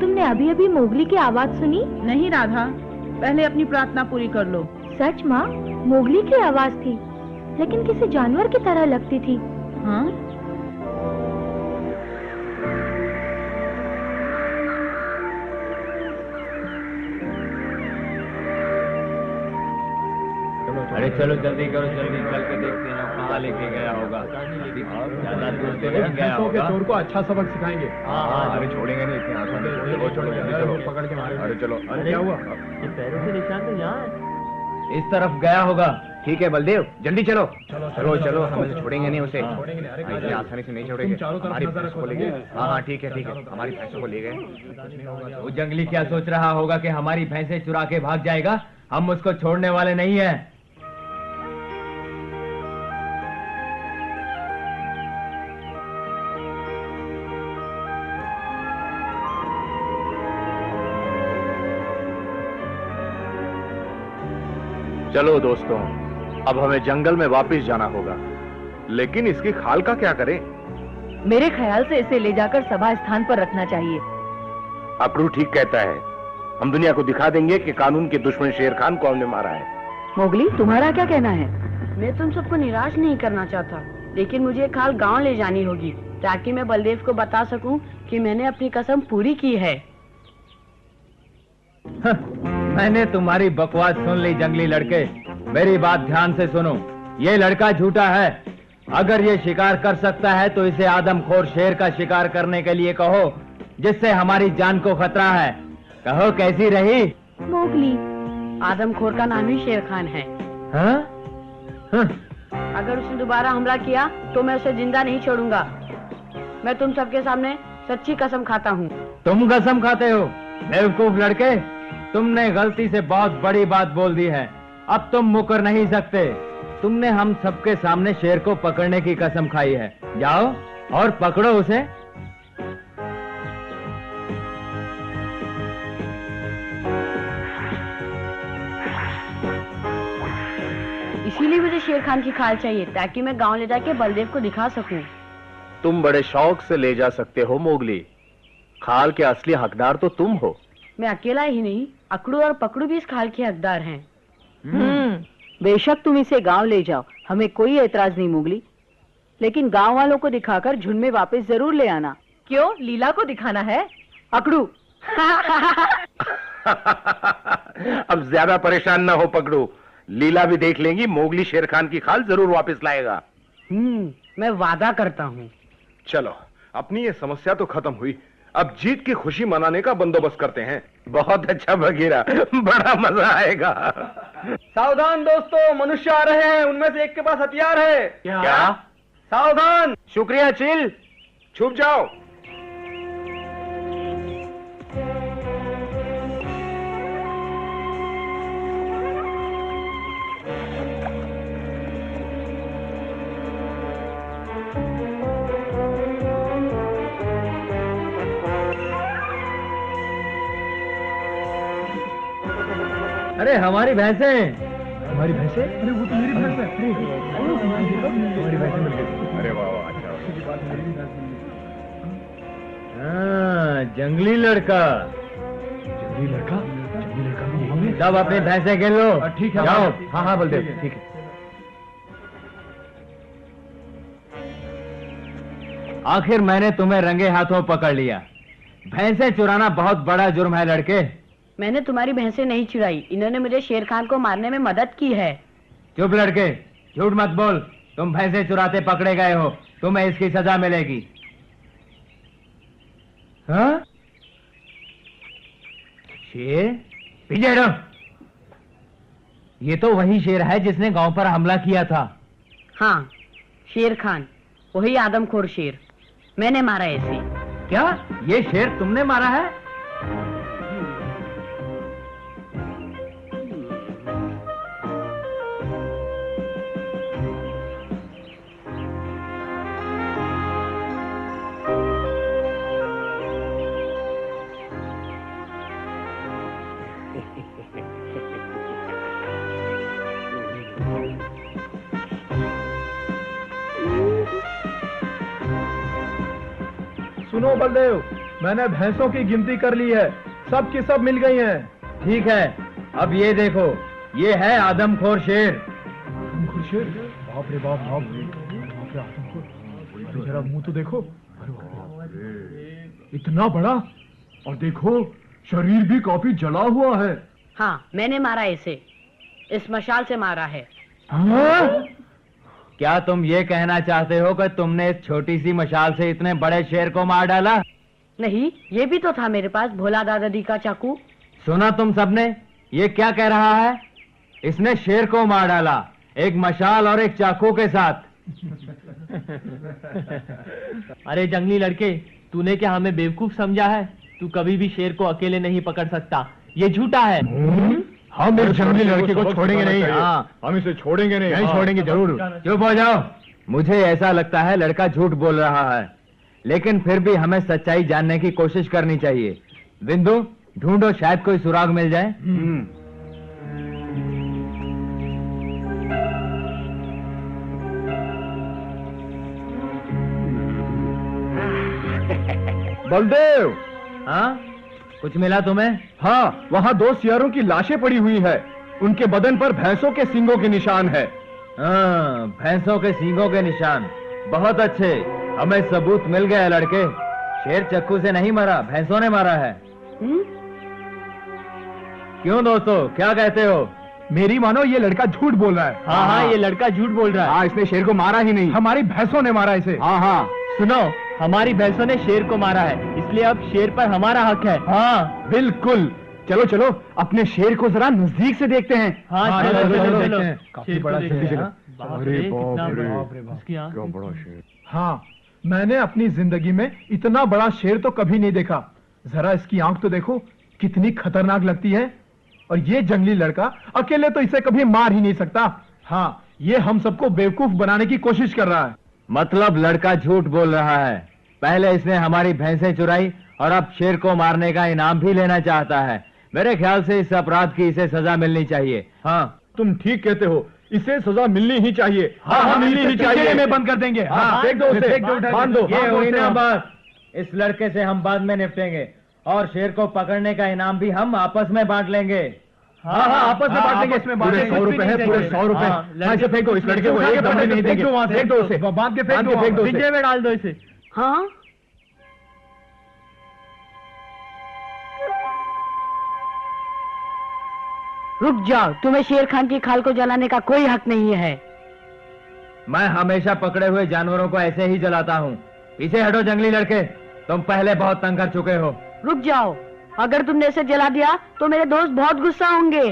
तुमने अभी अभी मोगली की आवाज़ सुनी? नहीं राधा। पहले अपनी प्रार्थना पूरी कर लो। सच माँ मोगली की आवाज़ थी लेकिन किसी जानवर की तरह लगती थी। हाँ? अरे चलो जल्दी करो जल्दी चल के देखते हैं कहाँ लेके गया होगा। ज़्यादा दूर से नहीं गया होगा। चोर को अच्छा सबक सिखाएँगे। हाँ हाँ अरे छोड़ेंगे नहीं इतनी आसानी से चलो चलो जल्दी चलो। पकड़ के मारे। अरे चलो। अरे क्या हुआ? पैरों से निशान तो यहाँ इस तरफ़ गया होगा। ठीक है बलदेव जल्दी चलो। चलो चलो हम इसे छोड़ेंगे नहीं उसे। छोड़ेंगे नहीं, अरे हाँ, इतनी जाएँगे? आसानी से नहीं छोड़ेंगे। हमारी नज़र को ले गए हाँ हाँ ठीक है ठीक है। हमारी भैंसों को ले गए। वो जंगली क्या सोच रहा होगा कि हमारी भैंसे चुरा के भाग जाएगा? हम उसको छोड़ने वाले नहीं है। चलो दोस्तों अब हमें जंगल में वापस जाना होगा। लेकिन इसकी खाल का क्या करें? मेरे ख्याल से इसे ले जाकर सभा स्थान पर रखना चाहिए। अकड़ू ठीक कहता है। हम दुनिया को दिखा देंगे कि कानून के दुश्मन शेर खान को हमने मारा है। मोगली तुम्हारा क्या कहना है? मैं तुम सबको निराश नहीं करना चाहता लेकिन मुझे खाल गाँव ले जानी होगी ताकि मैं बलदेव को बता सकूँ कि मैंने अपनी कसम पूरी की है मैंने तुम्हारी बकवास सुन ली जंगली लड़के। मेरी बात ध्यान से सुनो। ये लड़का झूठा है। अगर ये शिकार कर सकता है तो इसे आदमखोर शेर का शिकार करने के लिए कहो जिससे हमारी जान को खतरा है। कहो कैसी रही? मोगली आदमखोर का नाम ही शेर खान है। हाँ? हाँ, अगर उसने दोबारा हमला किया तो मैं उसे ज़िंदा नहीं छोड़ूँगा। मैं तुम सबके सामने सच्ची कसम खाता हूँ। तुम कसम खाते हो? बेवकूफ़ लड़के तुमने गलती से बहुत बड़ी बात बोल दी है। अब तुम मुकर नहीं सकते। तुमने हम सबके सामने शेर को पकड़ने की कसम खाई है। जाओ और पकड़ो उसे। इसीलिए मुझे शेर खान की खाल चाहिए ताकि मैं गाँव ले जाके बलदेव को दिखा सकूँ। तुम बड़े शौक से ले जा सकते हो मोगली। खाल के असली हकदार तो तुम हो। मैं अकेला ही नहीं अकड़ू और पकड़ू भी इस खाल के हकदार हैं। हम्म। बेशक तुम इसे गाँव ले जाओ हमें कोई एतराज़ नहीं मोगली। लेकिन गाँव वालों को दिखाकर झुंड में वापस ज़रूर ले आना। क्यों? लीला को दिखाना है? अकड़ू। अब ज़्यादा परेशान ना हो पकड़ू। लीला भी देख लेंगी मोगली शेर खान की खाल ज़रूर वापस लाएगा। हम्म मैं वादा करता हूँ। चलो अपनी ये समस्या तो खत्म हुई। अब जीत की खुशी मनाने का बंदोबस्त करते हैं। बहुत अच्छा बगीरा बड़ा मज़ा आएगा। सावधान दोस्तों मनुष्य आ रहे हैं उनमें से एक के पास हथियार है। क्या? सावधान। शुक्रिया चिल। छुप जाओ। अरे हमारी भैंसे। हमारी भैंसे? अरे वो तो मेरी भैंस है। हमारी भैंसे मिल गई। अरे वाह वाह अच्छा। हाँ, जंगली लड़का। जंगली लड़का? जंगली लड़का भी यही है? सब अपनी भैंसे गिन लो। ठीक है जाओ। हाँ हाँ बलदेव ठीक है। आखिर मैंने तुम्हें रंगे हाथों पकड़ लिया। भैंसे चुराना बहुत बड़ा जुर्म है लड़के। मैंने तुम्हारी भैंसे नहीं चुराई इन्होंने मुझे शेर खान को मारने में मदद की है। चुप लड़के झूठ मत बोल। तुम भैंसे चुराते पकड़े गए हो। तुम्हें इसकी सजा मिलेगी। हाँ? शेर? ये तो वही शेर है जिसने गाँव पर हमला किया था। हाँ शेर खान वही आदमखोर शेर। मैंने मारा इसे क्या? ये शेर तुमने मारा है? सुनो बलदेव मैंने भैंसों की गिनती कर ली है। सब की सब मिल गई हैं। ठीक है अब ये देखो ये है आदमखोर शेर। आदमखोर शेर? बाप रे बाप बाप रे। बाप रे आदमखोर। अरे जरा मुँह तो देखो। इतना बड़ा? और देखो शरीर भी काफ़ी जला हुआ है। हाँ मैंने मारा इसे। इस मशाल से मारा है? क्या तुम ये कहना चाहते हो कि तुमने इस छोटी सी मशाल से इतने बड़े शेर को मार डाला? नहीं ये भी तो था मेरे पास भोला दादाजी का चाकू। सुना तुम सबने ये क्या कह रहा है? इसने शेर को मार डाला एक मशाल और एक चाकू के साथ। अरे जंगली लड़के तूने क्या हमें बेवकूफ़ समझा है? तू कभी भी शेर को अकेले नहीं पकड़ सकता। ये झूठा है। हम इस जंगली लड़के को छोड़ेंगे नहीं। हाँ हम इसे छोड़ेंगे नहीं। नहीं छोड़ेंगे ज़रूर। चुप हो जाओ। मुझे ऐसा लगता है लड़का झूठ बोल रहा है। लेकिन फिर भी हमें सच्चाई जानने की कोशिश करनी चाहिए। बिंदु ढूंढो शायद कोई सुराग मिल जाए। बलदेव! हाँ? कुछ मिला तुम्हें? हाँ वहाँ दो सियारों की लाशें पड़ी हुई है। उनके बदन पर भैंसों के सिंगों के निशान है। हाँ भैंसों के सिंगों के निशान। बहुत अच्छे। हमें सबूत मिल गया लड़के। शेर चक्कू से नहीं मरा भैंसों ने मारा है। हम्म? क्यों दोस्तों? क्या कहते हो? मेरी मानो ये लड़का झूठ बोल रहा है। हाँ हाँ ये लड़का झूठ बोल रहा है। हाँ इसने शेर को मारा ही नहीं। हमारी भैंसों ने मारा इसे। हाँ हाँ। सुनो हमारी भैंसों ने शेर को मारा है। इसलिए अब शेर पर हमारा हक है। हाँ बिल्कुल। चलो चलो अपने शेर को जरा नज़दीक से देखते हैं। हाँ, हाँ, चलो, चलो, चलो, चलो, चलो। काफ़ी बड़ा शेर। है। हाँ। अरे बाप रे। क्या बड़ा शेर? हाँ मैंने अपनी ज़िंदगी में इतना बड़ा शेर तो कभी नहीं देखा। जरा इसकी आँख तो देखो कितनी खतरनाक लगती है। और ये जंगली लड़का अकेले तो इसे कभी मार ही नहीं सकता। हाँ ये हम सबको बेवकूफ़ बनाने की कोशिश कर रहा है। मतलब लड़का झूठ बोल रहा है। पहले इसने हमारी भैंसें चुराई और अब शेर को मारने का इनाम भी लेना चाहता है। मेरे ख्याल से इस अपराध की इसे सजा मिलनी चाहिए। हाँ तुम ठीक कहते हो। इसे सजा मिलनी ही चाहिए। हाँ, हाँ, मिलनी ही चाहिए। में बंद कर देंगे। हाँ, हाँ, दो उसे। फेंक दो बाँध दो। ये हुई ना बात इस लड़के से हम बाद में निपटेंगे और शेर को पकड़ने का इनाम भी हम आपस में बांट लेंगे। हाँ हाँ आपस में बांट देंगे इसमें पूरे सौ रुपए है पूरे सौ रुपए हाँ, हाँ फेंको इस लड़के को एक नहीं देंगे। फेंक दो उसे। बाँध के फेंक दो फेंक में डाल दो इसे। हाँ? रुक जाओ तुम्हें शेर खान की खाल को जलाने का कोई हक नहीं है। मैं हमेशा पकड़े हुए जानवरों को ऐसे ही जलाता हूँ। पीछे हटो जंगली लड़के तुम पहले बहुत तंग कर चुके हो। रुक जाओ अगर तुमने इसे जला दिया तो मेरे दोस्त बहुत गुस्सा होंगे।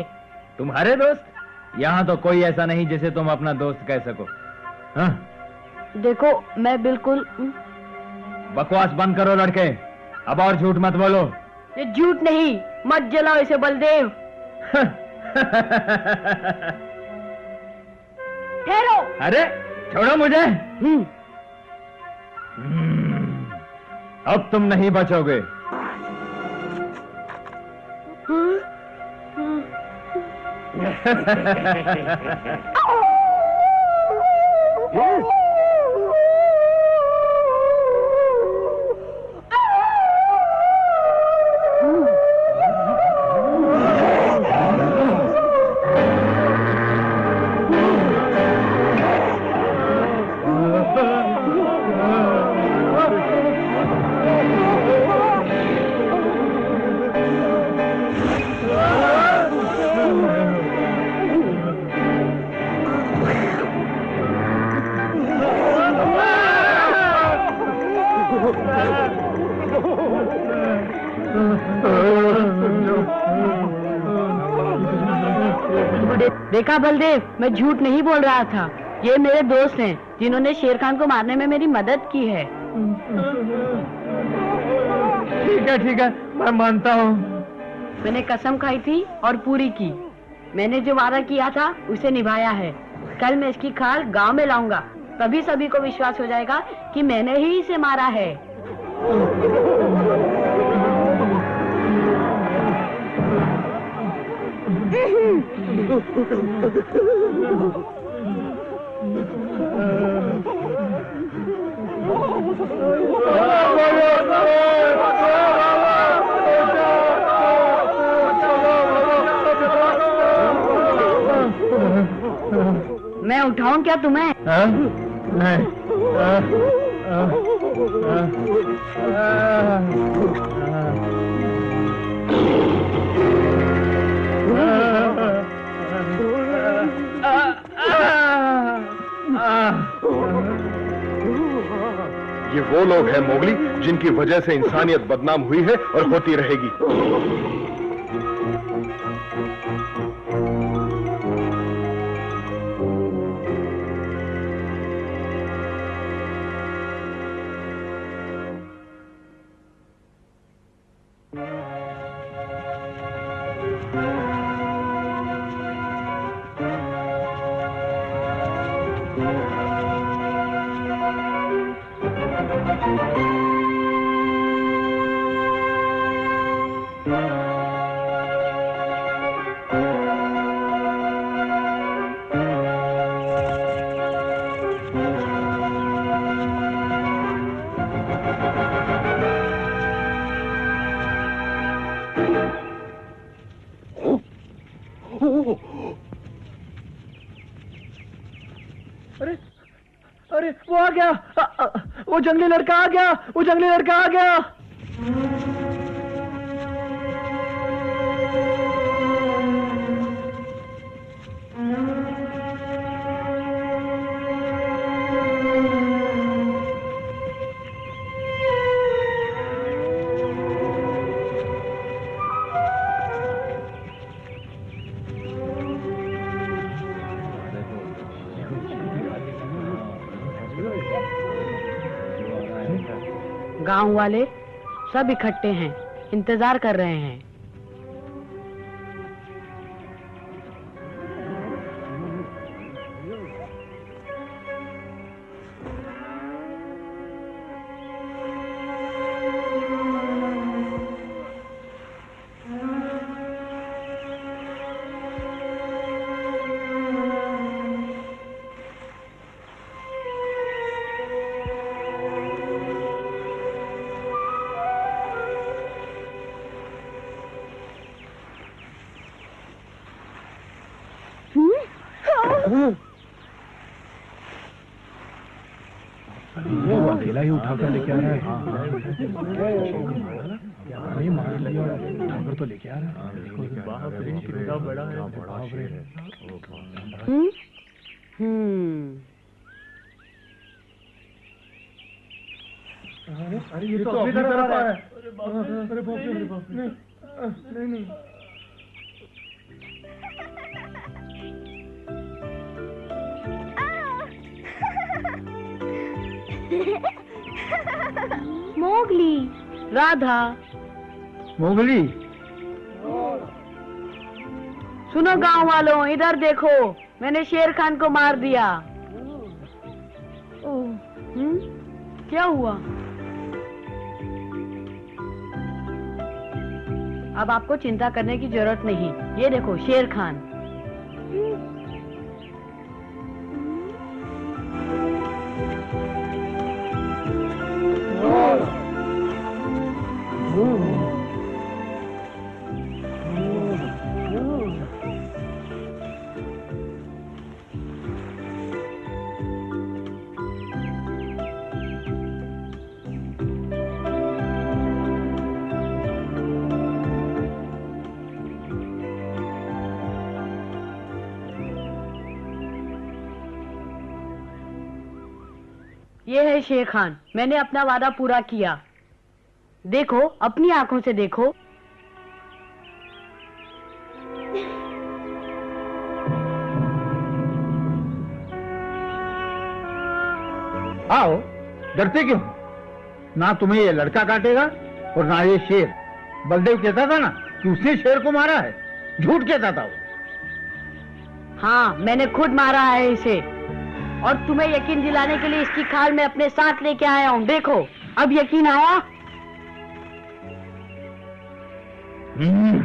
तुम्हारे दोस्त? यहाँ तो कोई ऐसा नहीं जिसे तुम अपना दोस्त कह सको। हाँ, देखो मैं बिल्कुल बकवास बंद करो लड़के। अब और झूठ मत बोलो। ये झूठ नहीं मत जलाओ इसे बलदेव। ठहरो। अरे छोड़ो मुझे। हम्म, अब तुम नहीं बचोगे। हम्म, देखा बलदेव मैं झूठ नहीं बोल रहा था। ये मेरे दोस्त हैं जिन्होंने शेर खान को मारने में मेरी मदद की है। ठीक है ठीक है मैं मानता हूँ। मैंने कसम खाई थी और पूरी की। मैंने जो वादा किया था उसे निभाया है। कल मैं इसकी खाल गाँव में लाऊँगा। तभी सभी को विश्वास हो जाएगा कि मैंने ही इसे मारा है। बोलो, मैं उठाऊं क्या तुम्हें? आ? नहीं। आ, आ, आ, आ, आ, आ, ये वो लोग हैं मोगली, जिनकी वजह से इंसानियत बदनाम हुई है और होती रहेगी। अरे जंगली लड़का आ गया वो जंगली लड़का आ गया। वाले सब इकट्ठे हैं इंतज़ार कर रहे हैं। वो अकेला ही उठाकर लेके आ रहा है। अरे मार लिया उठाकर तो लेके आ रहा है। कितना बड़ा है। हम्म? हम्म। अरे ये तो अपनी तरफ़ आ रहा है। अरे बाप रे अरे बाप रे नहीं नहीं। मोगली राधा। मोगली? सुनो गाँव वालों इधर देखो मैंने शेर खान को मार दिया। हम्म क्या हुआ? अब आपको चिंता करने की ज़रूरत नहीं। ये देखो शेर खान शेर खान मैंने अपना वादा पूरा किया। देखो अपनी आँखों से देखो। आओ डरते क्यों? ना तुम्हें ये लड़का काटेगा और ना ये शेर। बलदेव कहता था ना कि उसने शेर को मारा है। झूठ कहता था वो। हाँ मैंने खुद मारा है इसे। और तुम्हें यकीन दिलाने के लिए इसकी खाल में अपने साथ लेके आया हूँ। देखो अब यकीन आया? हम्म,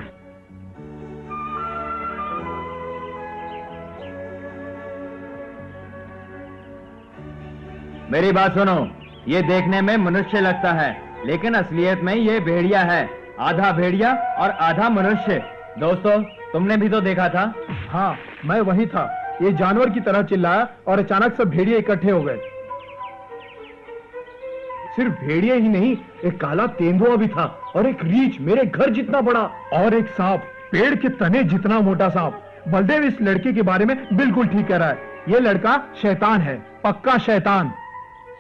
मेरी बात सुनो ये देखने में मनुष्य लगता है लेकिन असलियत में ये भेड़िया है आधा भेड़िया और आधा मनुष्य। दोस्तों तुमने भी तो देखा था? हाँ मैं वही था। ये जानवर की तरह चिल्लाया और अचानक सब भेड़िए इकट्ठे हो गए। सिर्फ़ भेड़िए ही नहीं एक काला तेंदुआ भी था और एक रीछ मेरे घर जितना बड़ा और एक सांप पेड़ के तने जितना मोटा सांप। बलदेव इस लड़के के बारे में बिल्कुल ठीक कह रहा है। ये लड़का शैतान है पक्का शैतान।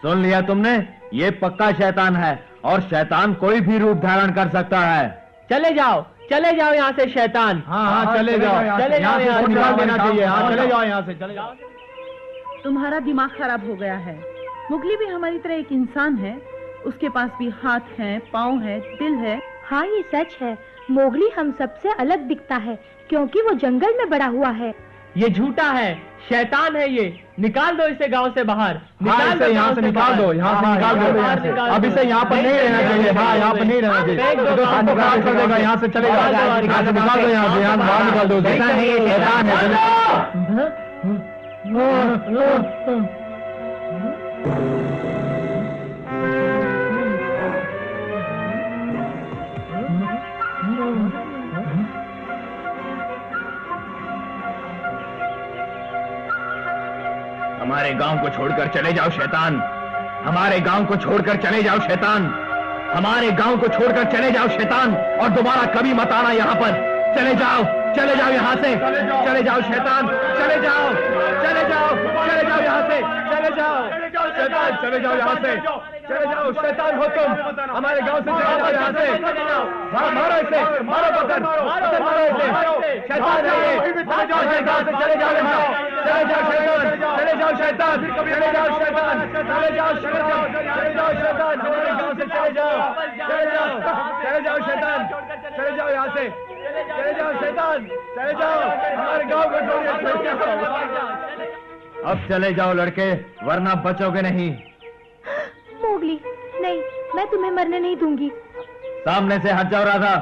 सुन लिया तुमने ये पक्का शैतान है और शैतान कोई भी रूप धारण कर सकता है। चले जाओ। चले जाओ यहाँ से शैतान। हाँ हाँ चले जाओ। चले जाओ यहाँ से। निकाल देना चाहिए। हाँ चले जाओ यहाँ से चले जाओ। तुम्हारा दिमाग खराब हो गया है। मुगली भी हमारी तरह एक इंसान है। उसके पास भी हाथ है पाँव है दिल है। हाँ ये सच है। मोगली हम सबसे अलग दिखता है क्योंकि वो जंगल में बड़ा हुआ है। ये झूठा है। शैतान है ये। निकाल दो इसे गाँव से बाहर। हाँ इसे यहाँ से निकाल दो यहाँ से निकाल दो। अब इसे यहाँ पर नहीं रहना चाहिए। हाँ यहाँ पर नहीं रहना चाहिए। कर देगा यहाँ से चलेगा। यहाँ से निकाल दो यहाँ से यहाँ से बाहर निकाल दो। शैतान है शैतान है। हमारे गाँव को छोड़कर चले जाओ, शैतान। हमारे गाँव को छोड़कर चले जाओ, शैतान। हमारे गाँव को छोड़कर चले जाओ, शैतान। और दोबारा कभी मत आना यहाँ पर। चले जाओ चले जाओ यहाँ से। चले जाओ, शैतान। चले जाओ चले जाओ चले जाओ यहाँ से। चले जाओ, शैतान। चले जाओ यहाँ से। चले जाओ शैतान हो तुम हमारे गाँव से चले जाओ यहाँ से हाँ, मारो इसे मारो पकड़ पकड़ मारो इसे शैतान है ये चले जाओ शैतान से चले जाओ यहाँ चले जाओ शैतान चले जाओ शैतान चले जाओ शैतान चले जाओ शैतान चले जाओ शैतान हमारे गाँव से चले जाओ चले जाओ चले जाओ शैतान चले जाओ यहाँ से चले जाओ शैतान चले जाओ हमारे गाँव को छोड़िए अब चले जाओ लड़के वरना बचोगे नहीं मोगली नहीं मैं तुम्हें मरने नहीं दूँगी। सामने से हट जाओ राधा।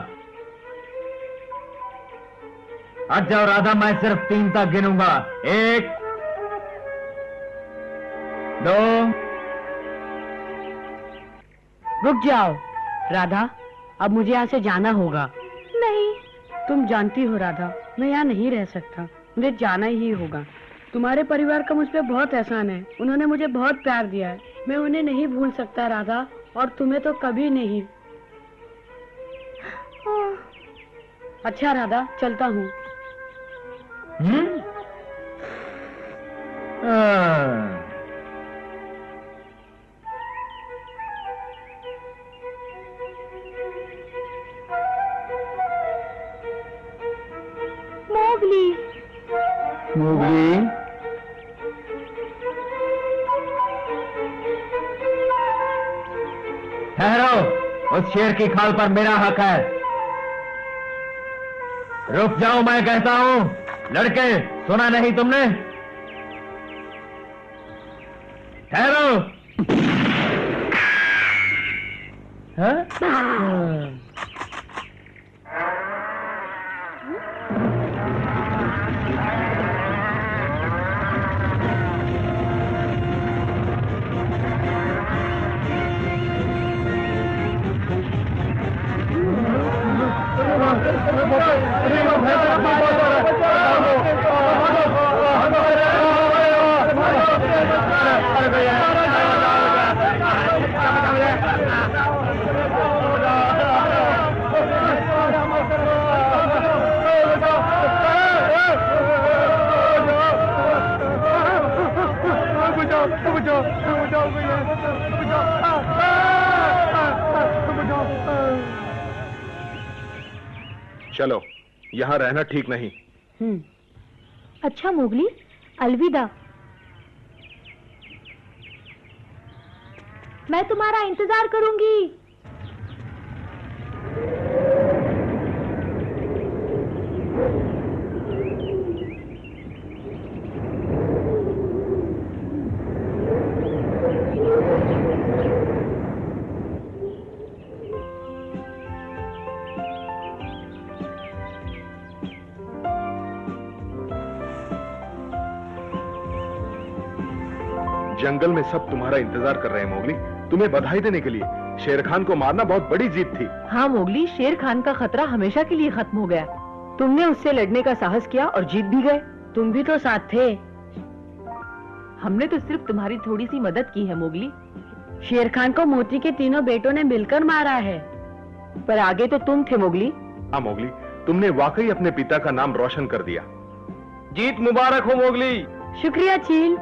हट जाओ राधा मैं सिर्फ़ तीन तक गिनूँगा। एक दो। रुक जाओ राधा। अब मुझे यहाँ से जाना होगा। नहीं। तुम जानती हो राधा मैं यहाँ नहीं रह सकता। मुझे जाना ही होगा। तुम्हारे परिवार का मुझ पर बहुत एहसान है। उन्होंने मुझे बहुत प्यार दिया है। मैं उन्हें नहीं भूल सकता, राधा, और तुम्हें तो कभी नहीं। अच्छा राधा, चलता हूँ। शेर की खाल पर मेरा हक है। रुक जाओ, मैं कहता हूँ, लड़के, सुना नहीं तुमने? ठहरो। हाँ? ভাই यहाँ रहना ठीक नहीं। हम्म। अच्छा मोगली अलविदा। मैं तुम्हारा इंतज़ार करूँगी। जंगल में सब तुम्हारा इंतज़ार कर रहे हैं मोगली। तुम्हें बधाई देने के लिए। शेर खान को मारना बहुत बड़ी जीत थी। हाँ मोगली शेर खान का खतरा हमेशा के लिए खत्म हो गया। तुमने उससे लड़ने का साहस किया और जीत भी गए। तुम भी तो साथ थे। हमने तो सिर्फ़ तुम्हारी थोड़ी सी मदद की है मोगली। शेर खान को मोती के तीनों बेटों ने मिलकर मारा है। पर आगे तो तुम थे मोगली। हाँ मोगली तुमने वाकई अपने पिता का नाम रोशन कर दिया। जीत मुबारक हो मोगली। शुक्रिया चील।